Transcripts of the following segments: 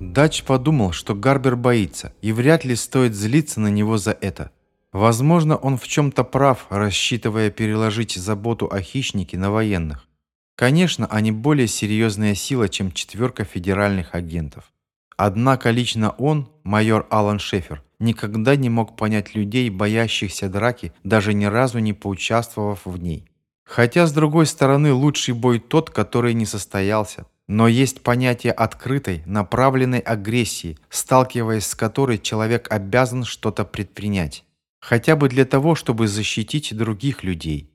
Дач подумал, что Гарбер боится, и вряд ли стоит злиться на него за это. Возможно, он в чем-то прав, рассчитывая переложить заботу о хищнике на военных. Конечно, они более серьезная сила, чем четверка федеральных агентов. Однако лично он, майор Алан Шефер, никогда не мог понять людей, боящихся драки, даже ни разу не поучаствовав в ней. Хотя, с другой стороны, лучший бой тот, который не состоялся. Но есть понятие открытой, направленной агрессии, сталкиваясь с которой человек обязан что-то предпринять. Хотя бы для того, чтобы защитить других людей.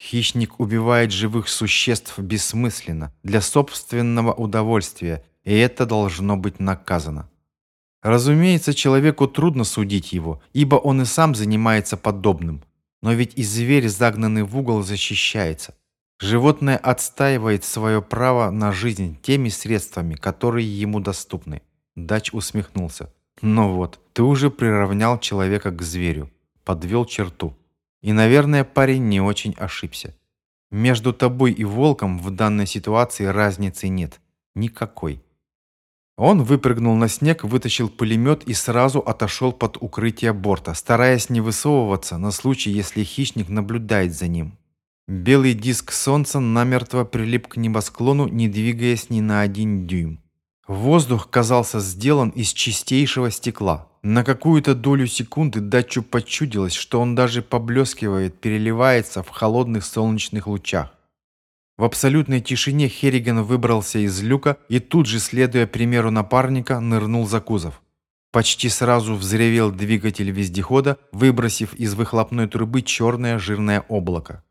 Хищник убивает живых существ бессмысленно, для собственного удовольствия, и это должно быть наказано. Разумеется, человеку трудно судить его, ибо он и сам занимается подобным. Но ведь и зверь, загнанный в угол, защищается. Животное отстаивает свое право на жизнь теми средствами, которые ему доступны. Дач усмехнулся. «Ну вот, ты уже приравнял человека к зверю, подвел черту. И, наверное, парень не очень ошибся. Между тобой и волком в данной ситуации разницы нет. Никакой. Он выпрыгнул на снег, вытащил пулемет и сразу отошел под укрытие борта, стараясь не высовываться на случай, если хищник наблюдает за ним. Белый диск солнца намертво прилип к небосклону, не двигаясь ни на один дюйм. Воздух казался сделан из чистейшего стекла. На какую-то долю секунды Датчу почудилось, что он даже поблескивает, переливается в холодных солнечных лучах. В абсолютной тишине Херриган выбрался из люка и тут же, следуя примеру напарника, нырнул за кузов. Почти сразу взревел двигатель вездехода, выбросив из выхлопной трубы черное жирное облако.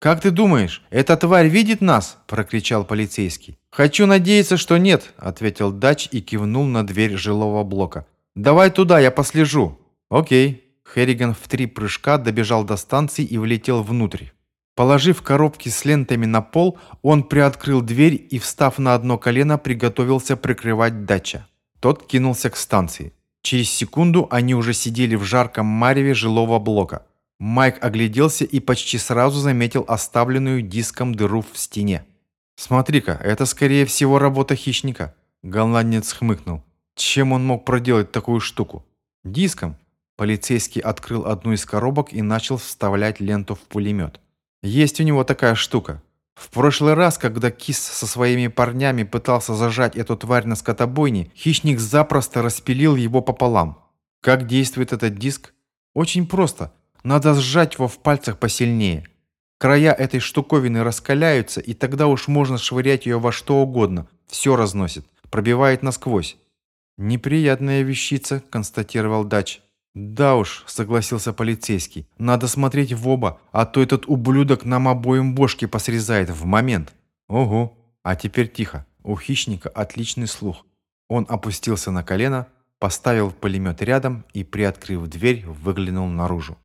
«Как ты думаешь, эта тварь видит нас?» – прокричал полицейский. «Хочу надеяться, что нет», – ответил Дач и кивнул на дверь жилого блока. «Давай туда, я послежу». «Окей». Херриган в три прыжка добежал до станции и влетел внутрь. Положив коробки с лентами на пол, он приоткрыл дверь и, встав на одно колено, приготовился прикрывать дача. Тот кинулся к станции. Через секунду они уже сидели в жарком мареве жилого блока. Майк огляделся и почти сразу заметил оставленную диском дыру в стене. «Смотри-ка, это скорее всего работа хищника», – голландец хмыкнул. «Чем он мог проделать такую штуку?» «Диском». Полицейский открыл одну из коробок и начал вставлять ленту в пулемет. Есть у него такая штука. В прошлый раз, когда кис со своими парнями пытался зажать эту тварь на скотобойне, хищник запросто распилил его пополам. Как действует этот диск? Очень просто. Надо сжать его в пальцах посильнее. Края этой штуковины раскаляются, и тогда уж можно швырять ее во что угодно. Все разносит. Пробивает насквозь. «Неприятная вещица», – констатировал Дач. «Да уж», — согласился полицейский, — «надо смотреть в оба, а то этот ублюдок нам обоим бошки посрезает в момент». «Ого, а теперь тихо, у хищника отличный слух». Он опустился на колено, поставил пулемет рядом и, приоткрыв дверь, выглянул наружу.